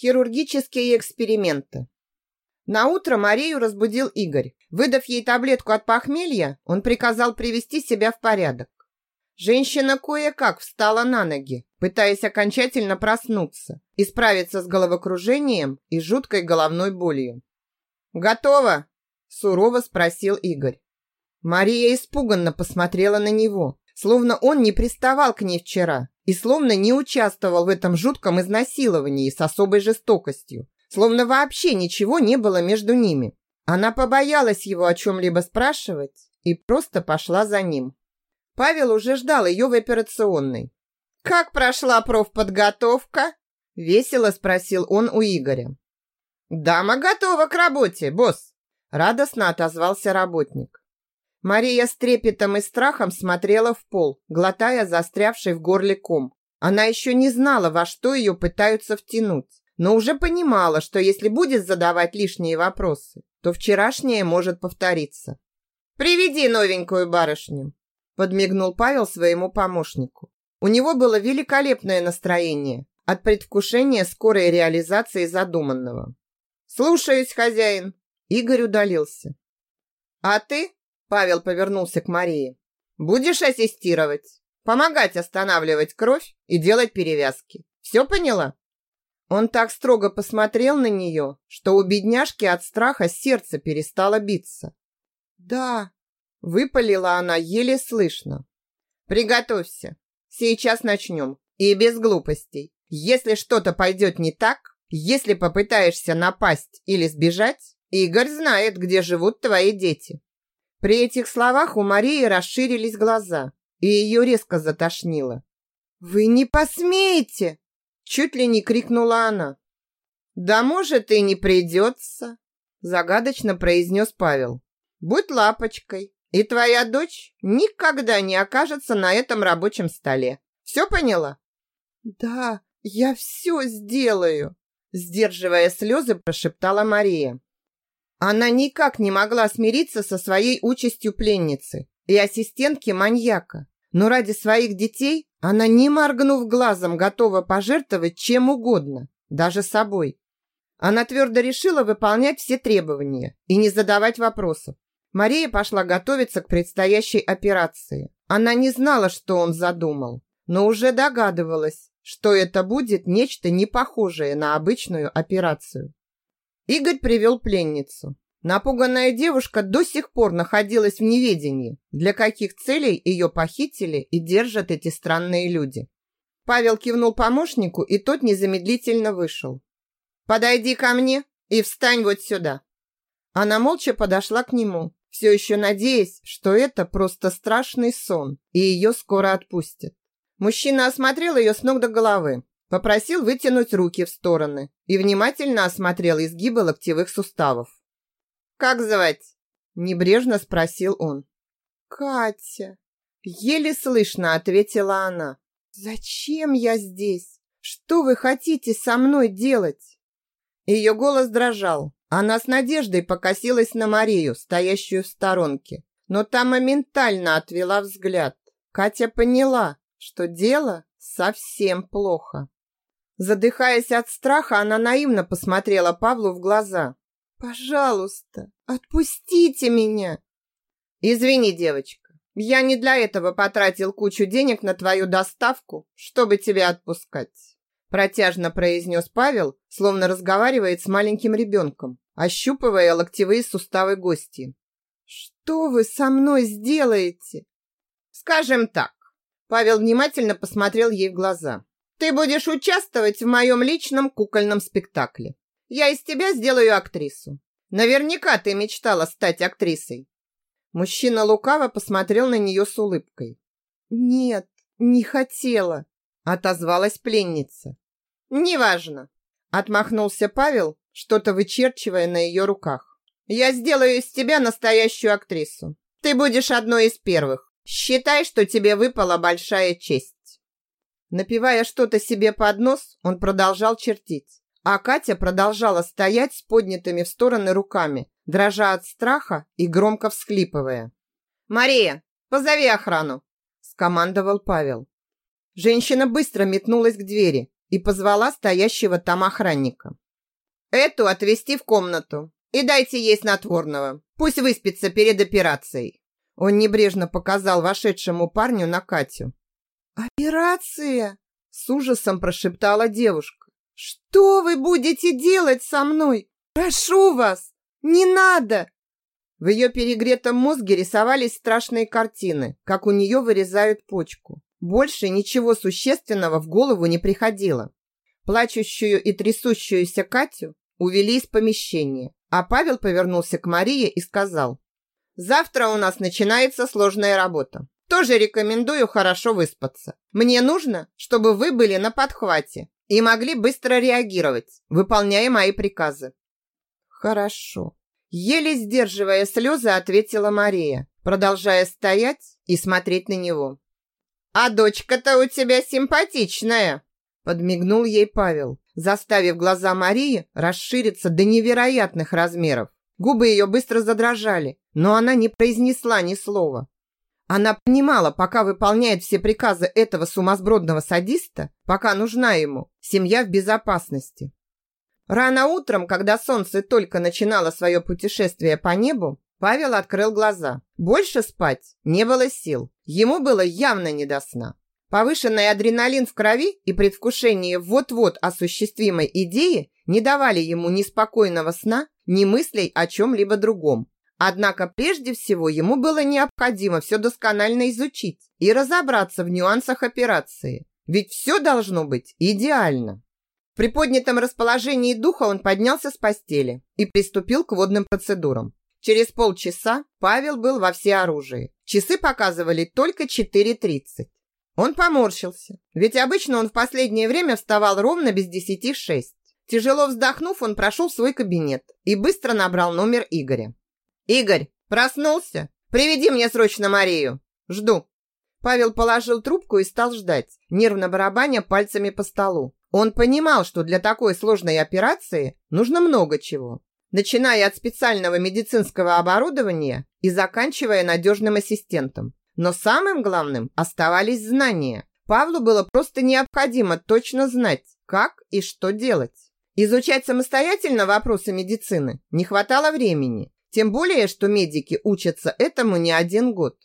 Хирургические эксперименты. На утро Марию разбудил Игорь. Выдав ей таблетку от похмелья, он приказал привести себя в порядок. Женщина кое-как встала на ноги, пытаясь окончательно проснуться и справиться с головокружением и жуткой головной болью. «Готово?» – сурово спросил Игорь. Мария испуганно посмотрела на него, словно он не приставал к ней вчера и словно не участвовал в этом жутком изнасиловании с особой жестокостью, словно вообще ничего не было между ними. Она побоялась его о чем-либо спрашивать и просто пошла за ним. Павел уже ждал ее в операционной. «Как прошла профподготовка?» – весело спросил он у Игоря. «Дама готова к работе, босс!» – радостно отозвался работник. Мария с трепетом и страхом смотрела в пол, глотая застрявший в горле ком. Она еще не знала, во что ее пытаются втянуть, но уже понимала, что если будет задавать лишние вопросы, то вчерашнее может повториться. «Приведи новенькую барышню», – подмигнул Павел своему помощнику. У него было великолепное настроение от предвкушения скорой реализации задуманного. «Слушаюсь, хозяин!» Игорь удалился. «А ты?» – Павел повернулся к Марии. «Будешь ассистировать, помогать останавливать кровь и делать перевязки. Все поняла?» Он так строго посмотрел на нее, что у бедняжки от страха сердце перестало биться. «Да», – выпалила она еле слышно. «Приготовься. Сейчас начнем. И без глупостей. Если что-то пойдет не так, если попытаешься напасть или сбежать, Игорь знает, где живут твои дети». При этих словах у Марии расширились глаза, и ее резко затошнило. «Вы не посмеете!» Чуть ли не крикнула она. «Да может и не придется», загадочно произнес Павел. «Будь лапочкой, и твоя дочь никогда не окажется на этом рабочем столе. Все поняла?» «Да, я все сделаю», сдерживая слезы, прошептала Мария. Она никак не могла смириться со своей участью пленницы и ассистентки маньяка, но ради своих детей она, не моргнув глазом, готова пожертвовать чем угодно, даже собой. Она твердо решила выполнять все требования и не задавать вопросов. Мария пошла готовиться к предстоящей операции. Она не знала, что он задумал, но уже догадывалась, что это будет нечто не похожее на обычную операцию. Игорь привел пленницу. Напуганная девушка до сих пор находилась в неведении, для каких целей ее похитили и держат эти странные люди. Павел кивнул помощнику, и тот незамедлительно вышел. «Подойди ко мне и встань вот сюда». Она молча подошла к нему, все еще надеясь, что это просто страшный сон, и ее скоро отпустят. Мужчина осмотрел ее с ног до головы, попросил вытянуть руки в стороны и внимательно осмотрел изгибы локтевых суставов. «Как звать?» – небрежно спросил он. «Катя!» – еле слышно ответила она. «Зачем я здесь? Что вы хотите со мной делать?» Ее голос дрожал. Она с надеждой покосилась на Марию, стоящую в сторонке, но та моментально отвела взгляд. Катя поняла, что дело совсем плохо. Задыхаясь от страха, она наивно посмотрела Павлу в глаза. Пожалуйста, отпустите меня. Извини, девочка. Я не для этого потратил кучу денег на твою доставку, чтобы тебя отпускать. Протяжно произнес Павел, словно разговаривает с маленьким ребенком, ощупывая локтевые суставы гости. Что вы со мной сделаете? Скажем так. Павел внимательно посмотрел ей в глаза. Ты будешь участвовать в моем личном кукольном спектакле. Я из тебя сделаю актрису. Наверняка ты мечтала стать актрисой. Мужчина лукаво посмотрел на нее с улыбкой. Нет, не хотела, отозвалась пленница. Неважно, отмахнулся Павел, что-то вычерчивая на ее руках. Я сделаю из тебя настоящую актрису. Ты будешь одной из первых. Считай, что тебе выпала большая честь. Напивая что-то себе под нос, он продолжал чертить. А Катя продолжала стоять с поднятыми в стороны руками, дрожа от страха и громко всхлипывая. «Мария, позови охрану!» – скомандовал Павел. Женщина быстро метнулась к двери и позвала стоящего там охранника. «Эту отвезти в комнату и дайте ей снотворного. Пусть выспится перед операцией». Он небрежно показал вошедшему парню на Катю. «Операция?» – с ужасом прошептала девушка. «Что вы будете делать со мной? Прошу вас, не надо!» В ее перегретом мозге рисовались страшные картины, как у нее вырезают почку. Больше ничего существенного в голову не приходило. Плачущую и трясущуюся Катю увели из помещения, а Павел повернулся к Марии и сказал, «Завтра у нас начинается сложная работа. Тоже рекомендую хорошо выспаться. Мне нужно, чтобы вы были на подхвате и могли быстро реагировать, выполняя мои приказы». «Хорошо», Еле сдерживая слезы, ответила Мария, продолжая стоять и смотреть на него. «А дочка-то у тебя симпатичная!» Подмигнул ей Павел, заставив глаза Марии расшириться до невероятных размеров. Губы ее быстро задрожали, но она не произнесла ни слова. Она понимала, пока выполняет все приказы этого сумасбродного садиста, пока нужна ему, семья в безопасности. Рано утром, когда солнце только начинало свое путешествие по небу, Павел открыл глаза. Больше спать не было сил. Ему было явно не до сна. Повышенный адреналин в крови и предвкушение вот-вот осуществимой идеи не давали ему ни спокойного сна, ни мыслей о чем-либо другом. Однако прежде всего ему было необходимо все досконально изучить и разобраться в нюансах операции. Ведь все должно быть идеально. При поднятом расположении духа он поднялся с постели и приступил к водным процедурам. Через полчаса Павел был во всеоружии. Часы показывали только 4.30. Он поморщился, ведь обычно он в последнее время вставал ровно без десяти шесть. Тяжело вздохнув, он прошел в свой кабинет и быстро набрал номер Игоря. «Игорь, проснулся? Приведи мне срочно Марию. Жду». Павел положил трубку и стал ждать, нервно барабаня пальцами по столу. Он понимал, что для такой сложной операции нужно много чего, начиная от специального медицинского оборудования и заканчивая надежным ассистентом. Но самым главным оставались знания. Павлу было просто необходимо точно знать, как и что делать. Изучать самостоятельно вопросы медицины не хватало времени, тем более, что медики учатся этому не один год.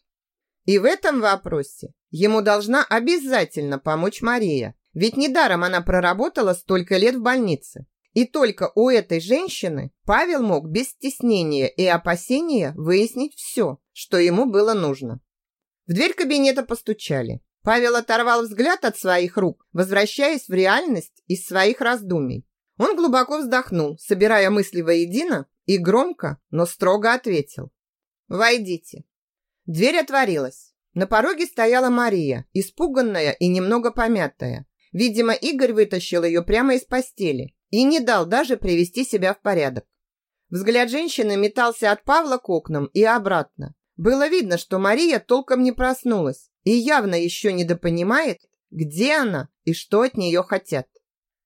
И в этом вопросе ему должна обязательно помочь Мария, ведь недаром она проработала столько лет в больнице. И только у этой женщины Павел мог без стеснения и опасения выяснить все, что ему было нужно. В дверь кабинета постучали. Павел оторвал взгляд от своих рук, возвращаясь в реальность из своих раздумий. Он глубоко вздохнул, собирая мысли воедино, и громко, но строго ответил. «Войдите». Дверь отворилась. На пороге стояла Мария, испуганная и немного помятая. Видимо, Игорь вытащил ее прямо из постели и не дал даже привести себя в порядок. Взгляд женщины метался от Павла к окнам и обратно. Было видно, что Мария толком не проснулась и явно еще недопонимает, где она и что от нее хотят.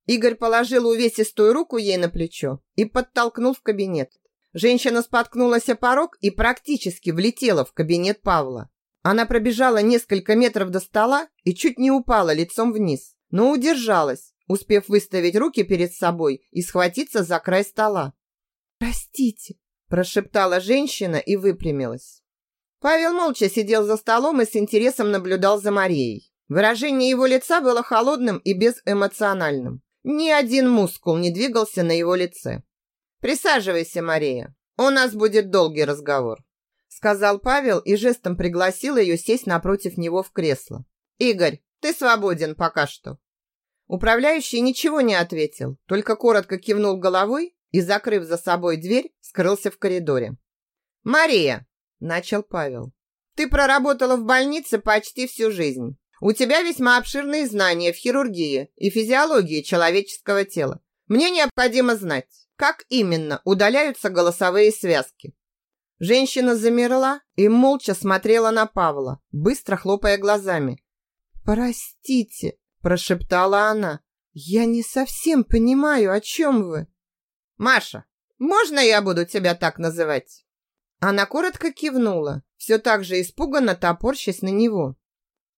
Игорь положил увесистую руку ей на плечо и подтолкнул в кабинет. Женщина споткнулась о порог и практически влетела в кабинет Павла. Она пробежала несколько метров до стола и чуть не упала лицом вниз но удержалась, успев выставить руки перед собой и схватиться за край стола. «Простите», – прошептала женщина и выпрямилась. Павел молча сидел за столом и с интересом наблюдал за Марией. Выражение его лица было холодным и безэмоциональным. Ни один мускул не двигался на его лице. «Присаживайся, Мария. У нас будет долгий разговор», сказал Павел и жестом пригласил ее сесть напротив него в кресло. «Игорь, ты свободен пока что. Управляющий ничего не ответил, только коротко кивнул головой и, закрыв за собой дверь, скрылся в коридоре. «Мария!» – начал Павел. «Ты проработала в больнице почти всю жизнь. У тебя весьма обширные знания в хирургии и физиологии человеческого тела. Мне необходимо знать, как именно удаляются голосовые связки». Женщина замерла и молча смотрела на Павла, быстро хлопая глазами, «Простите», – прошептала она. «Я не совсем понимаю, о чем вы». «Маша, можно я буду тебя так называть?» Она коротко кивнула, все так же испуганно топорщась на него.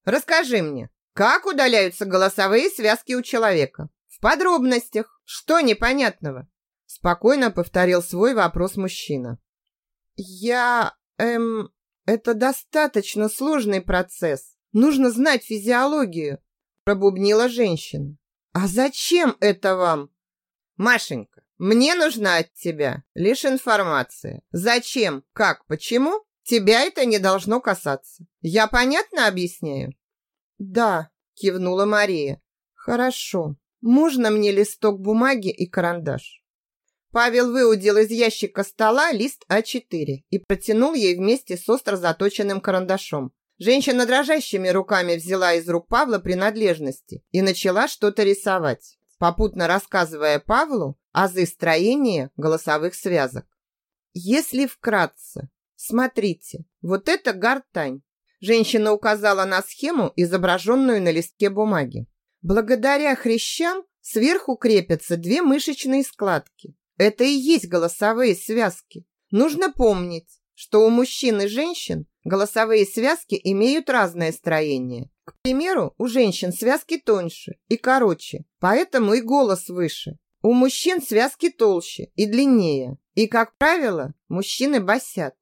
«Расскажи мне, как удаляются голосовые связки у человека? подробностях. Что непонятного?» Спокойно повторил свой вопрос мужчина. «Я... эм... Это достаточно сложный процесс. Нужно знать физиологию», пробубнила женщина. «А зачем это вам?» «Машенька, мне нужна от тебя лишь информация. Зачем, как, почему? Тебя это не должно касаться. Я понятно объясняю?» «Да», кивнула Мария. «Хорошо. Можно мне листок бумаги и карандаш?» Павел выудил из ящика стола лист А4 и протянул ей вместе с остро заточенным карандашом. Женщина дрожащими руками взяла из рук Павла принадлежности и начала что-то рисовать, попутно рассказывая Павлу азы строения голосовых связок. Если вкратце, смотрите, вот это гортань. Женщина указала на схему, изображенную на листке бумаги. Благодаря хрящам сверху крепятся две мышечные складки. Это и есть голосовые связки. Нужно помнить, что у мужчин и женщин голосовые связки имеют разное строение. К примеру, у женщин связки тоньше и короче, поэтому и голос выше. У мужчин связки толще и длиннее. И, как правило, мужчины басят.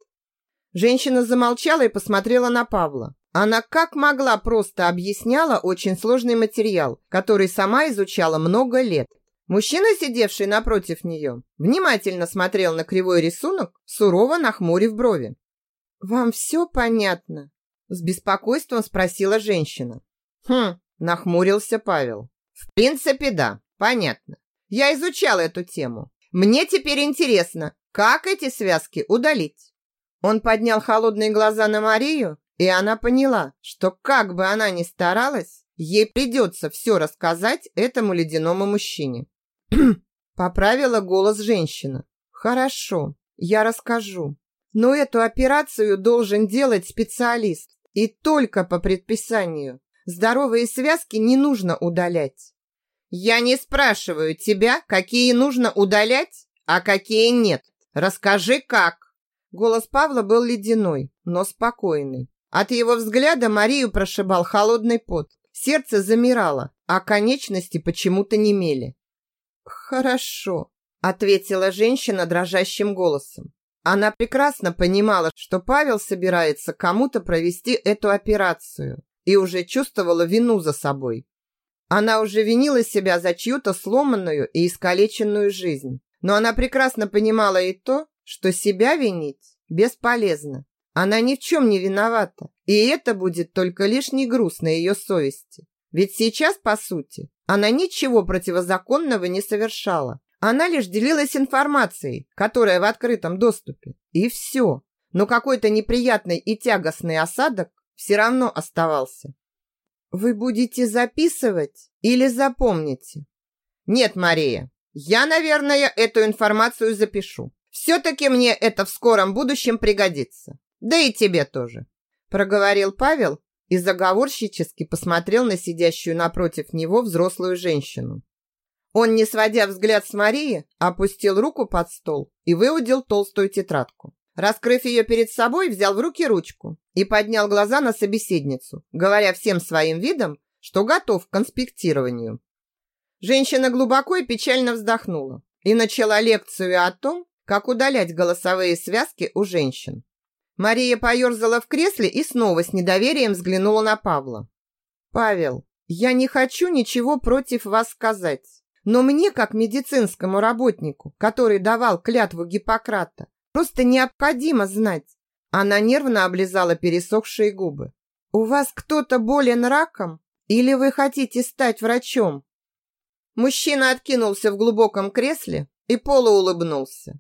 Женщина замолчала и посмотрела на Павла. Она как могла просто объясняла очень сложный материал, который сама изучала много лет. Мужчина, сидевший напротив нее, внимательно смотрел на кривой рисунок, сурово нахмурив брови. «Вам все понятно?» С беспокойством спросила женщина. «Хм», нахмурился Павел. «В принципе, да, понятно. Я изучал эту тему. Мне теперь интересно, как эти связки удалить?» Он поднял холодные глаза на Марию, и она поняла, что как бы она ни старалась, ей придется все рассказать этому ледяному мужчине. Поправила голос женщина. Хорошо, я расскажу. Но эту операцию должен делать специалист. И только по предписанию. Здоровые связки не нужно удалять. Я не спрашиваю тебя, какие нужно удалять, а какие нет. Расскажи, как. Голос Павла был ледяной, но спокойный. От его взгляда Марию прошибал холодный пот. Сердце замирало, а конечности почему-то немели. «Хорошо», – ответила женщина дрожащим голосом. Она прекрасно понимала, что Павел собирается кому-то провести эту операцию и уже чувствовала вину за собой. Она уже винила себя за чью-то сломанную и искалеченную жизнь. Но она прекрасно понимала и то, что себя винить бесполезно. Она ни в чем не виновата, и это будет только лишний груз на ее совести. Ведь сейчас, по сути, она ничего противозаконного не совершала. Она лишь делилась информацией, которая в открытом доступе. И все. Но какой-то неприятный и тягостный осадок все равно оставался. Вы будете записывать или запомните? Нет, Мария, я, наверное, эту информацию запишу. Все-таки мне это в скором будущем пригодится. Да и тебе тоже. Проговорил Павел и заговорщически посмотрел на сидящую напротив него взрослую женщину. Он, не сводя взгляд с Марии, опустил руку под стол и выудил толстую тетрадку. Раскрыв ее перед собой, взял в руки ручку и поднял глаза на собеседницу, говоря всем своим видом, что готов к конспектированию. Женщина глубоко и печально вздохнула и начала лекцию о том, как удалять голосовые связки у женщин. Мария поерзала в кресле и снова с недоверием взглянула на Павла. «Павел, я не хочу ничего против вас сказать, но мне, как медицинскому работнику, который давал клятву Гиппократа, просто необходимо знать». Она нервно облизала пересохшие губы. «У вас кто-то болен раком? Или вы хотите стать врачом?» Мужчина откинулся в глубоком кресле и полуулыбнулся.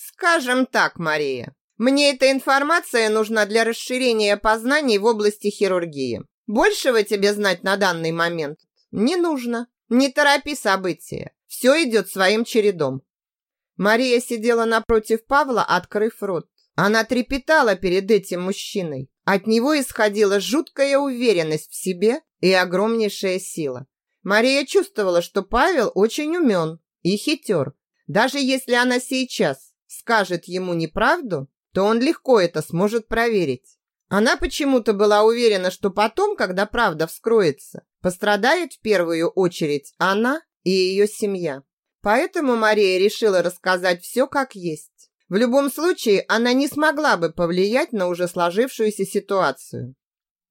«Скажем так, Мария, мне эта информация нужна для расширения познаний в области хирургии. Большего тебе знать на данный момент не нужно. Не торопи события. Все идет своим чередом. Мария сидела напротив Павла, открыв рот. Она трепетала перед этим мужчиной. От него исходила жуткая уверенность в себе и огромнейшая сила. Мария чувствовала, что Павел очень умен и хитер. Даже если она сейчас скажет ему неправду, то он легко это сможет проверить. Она почему-то была уверена, что потом, когда правда вскроется, пострадает в первую очередь она и ее семья. Поэтому Мария решила рассказать все как есть. В любом случае, она не смогла бы повлиять на уже сложившуюся ситуацию.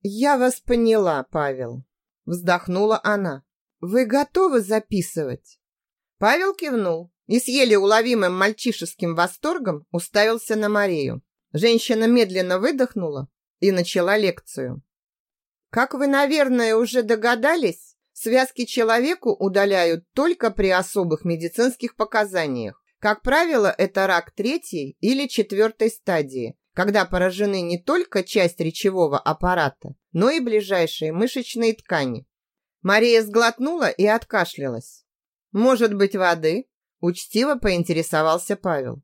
«Я вас поняла, Павел», – вздохнула она. «Вы готовы записывать?» Павел кивнул и с еле уловимым мальчишеским восторгом уставился на Марию. Женщина медленно выдохнула и начала лекцию. Как вы, наверное, уже догадались, связки человеку удаляют только при особых медицинских показаниях. Как правило, это рак третьей или четвертой стадии, когда поражены не только часть речевого аппарата, но и ближайшие мышечные ткани. Мария сглотнула и откашлялась. «Может быть, воды?» – учтиво поинтересовался Павел.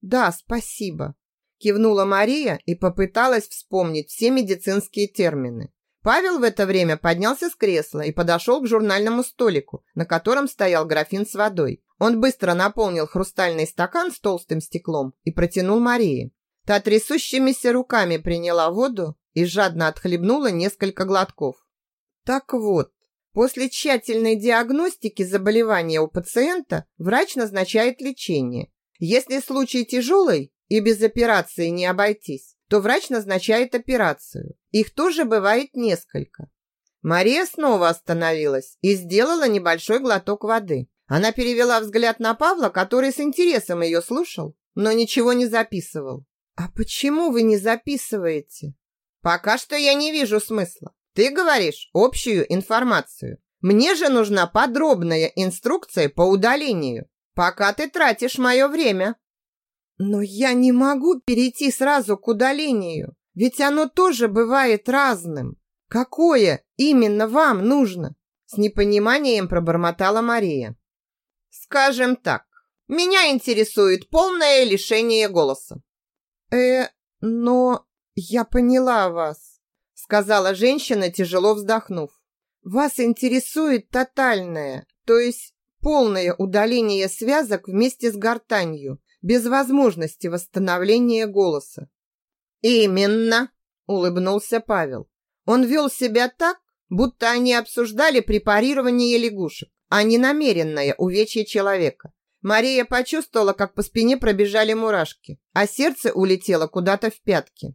«Да, спасибо», – кивнула Мария и попыталась вспомнить все медицинские термины. Павел в это время поднялся с кресла и подошел к журнальному столику, на котором стоял графин с водой. Он быстро наполнил хрустальный стакан с толстым стеклом и протянул Марии. Та трясущимися руками приняла воду и жадно отхлебнула несколько глотков. Так вот, после тщательной диагностики заболевания у пациента врач назначает лечение. Если случай тяжелый и без операции не обойтись, то врач назначает операцию. Их тоже бывает несколько. Мария снова остановилась и сделала небольшой глоток воды. Она перевела взгляд на Павла, который с интересом ее слушал, но ничего не записывал. «А почему вы не записываете?» «Пока что я не вижу смысла. Ты говоришь общую информацию. Мне же нужна подробная инструкция по удалению. Пока ты тратишь мое время». Но я не могу перейти сразу к удалению, ведь оно тоже бывает разным. Какое именно вам нужно? С непониманием пробормотала Мария. Скажем так, меня интересует полное лишение голоса. Э, но я поняла вас, сказала женщина, тяжело вздохнув. Вас интересует тотальное, то есть полное удаление связок вместе с гортанью без возможности восстановления голоса. «Именно!» – улыбнулся Павел. Он вел себя так, будто они обсуждали препарирование лягушек, а не намеренное увечье человека. Мария почувствовала, как по спине пробежали мурашки, а сердце улетело куда-то в пятки.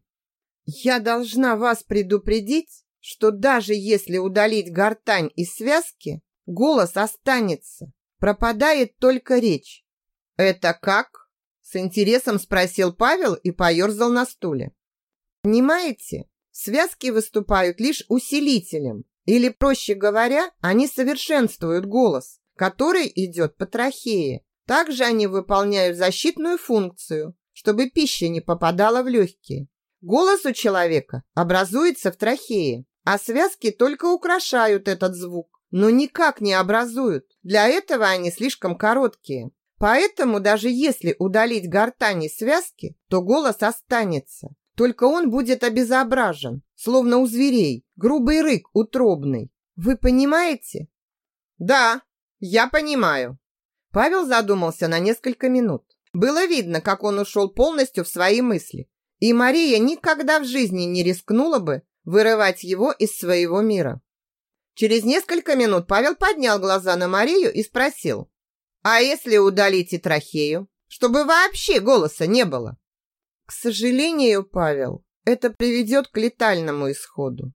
«Я должна вас предупредить, что даже если удалить гортань из связки, голос останется, пропадает только речь». «Это как?» С интересом спросил Павел и поерзал на стуле. Понимаете, связки выступают лишь усилителем, или, проще говоря, они совершенствуют голос, который идет по трахее. Также они выполняют защитную функцию, чтобы пища не попадала в легкие. Голос у человека образуется в трахее, а связки только украшают этот звук, но никак не образуют. Для этого они слишком короткие. Поэтому даже если удалить гортани связки, то голос останется. Только он будет обезображен, словно у зверей, грубый рык утробный. Вы понимаете? Да, я понимаю. Павел задумался на несколько минут. Было видно, как он ушел полностью в свои мысли. И Мария никогда в жизни не рискнула бы вырывать его из своего мира. Через несколько минут Павел поднял глаза на Марию и спросил. А если удалить и трахею, чтобы вообще голоса не было? К сожалению, Павел, это приведет к летальному исходу.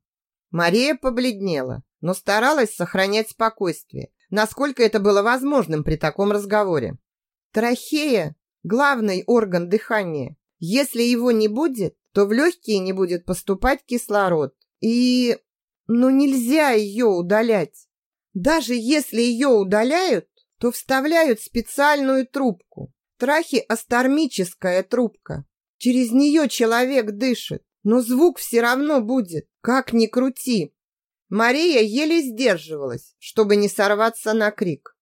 Мария побледнела, но старалась сохранять спокойствие, насколько это было возможным при таком разговоре. Трахея – главный орган дыхания. Если его не будет, то в легкие не будет поступать кислород. И... ну нельзя ее удалять. Даже если ее удаляют, то вставляют специальную трубку. Трахеостормическая трубка. Через нее человек дышит, но звук все равно будет, как ни крути. Мария еле сдерживалась, чтобы не сорваться на крик.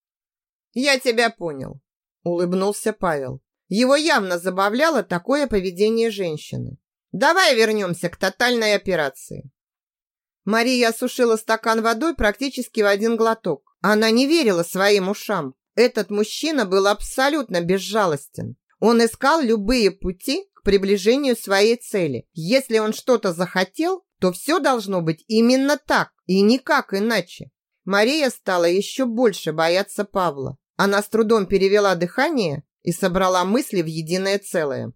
«Я тебя понял», – улыбнулся Павел. Его явно забавляло такое поведение женщины. «Давай вернемся к тотальной операции». Мария осушила стакан водой практически в один глоток. Она не верила своим ушам. Этот мужчина был абсолютно безжалостен. Он искал любые пути к приближению своей цели. Если он что-то захотел, то все должно быть именно так и никак иначе. Мария стала еще больше бояться Павла. Она с трудом перевела дыхание и собрала мысли в единое целое.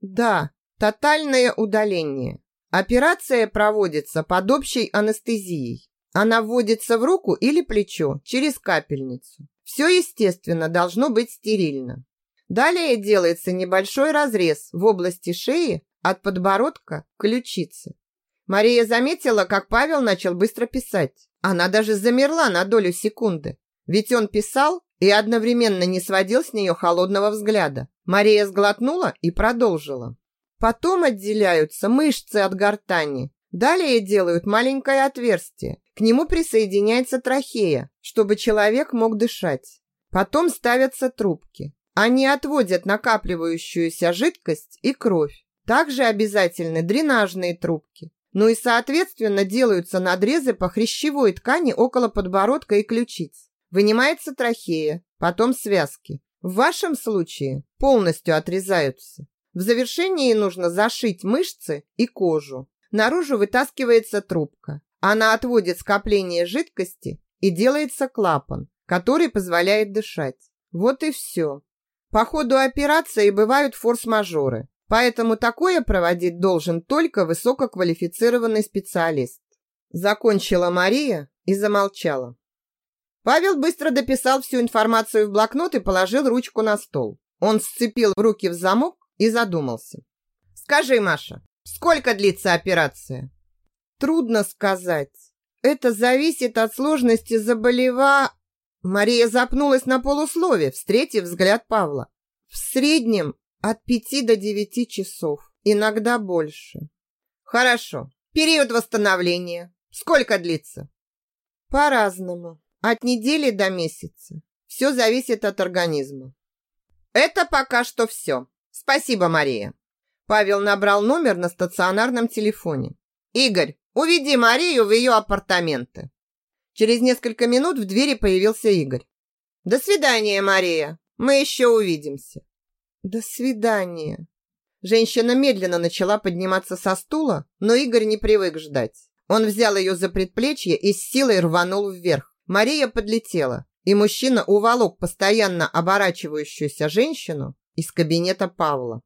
Да, тотальное удаление. Операция проводится под общей анестезией. Она вводится в руку или плечо через капельницу. Все, естественно, должно быть стерильно. Далее делается небольшой разрез в области шеи от подбородка к ключице. Мария заметила, как Павел начал быстро писать. Она даже замерла на долю секунды. Ведь он писал и одновременно не сводил с нее холодного взгляда. Мария сглотнула и продолжила. Потом отделяются мышцы от гортани. Далее делают маленькое отверстие. К нему присоединяется трахея, чтобы человек мог дышать. Потом ставятся трубки. Они отводят накапливающуюся жидкость и кровь. Также обязательны дренажные трубки. Ну и, соответственно, делаются надрезы по хрящевой ткани около подбородка и ключиц. Вынимается трахея, потом связки. В вашем случае полностью отрезаются. В завершении нужно зашить мышцы и кожу. Наружу вытаскивается трубка. Она отводит скопление жидкости и делается клапан, который позволяет дышать. Вот и все. По ходу операции бывают форс-мажоры. Поэтому такое проводить должен только высококвалифицированный специалист. Закончила Мария и замолчала. Павел быстро дописал всю информацию в блокнот и положил ручку на стол. Он сцепил руки в замок и задумался. «Скажи, Маша, сколько длится операция?» «Трудно сказать. Это зависит от сложности заболева...» Мария запнулась на полуслове, встретив взгляд Павла. «В среднем от пяти до девяти часов, иногда больше. Хорошо. Период восстановления. Сколько длится? По-разному. От недели до месяца. Все зависит от организма. Это пока что все. Спасибо, Мария. Павел набрал номер на стационарном телефоне. Игорь, уведи Марию в ее апартаменты. Через несколько минут в двери появился Игорь. До свидания, Мария. Мы еще увидимся. До свидания. Женщина медленно начала подниматься со стула, но Игорь не привык ждать. Он взял ее за предплечье и с силой рванул вверх. Мария подлетела, и мужчина уволок постоянно оборачивающуюся женщину из кабинета Павла.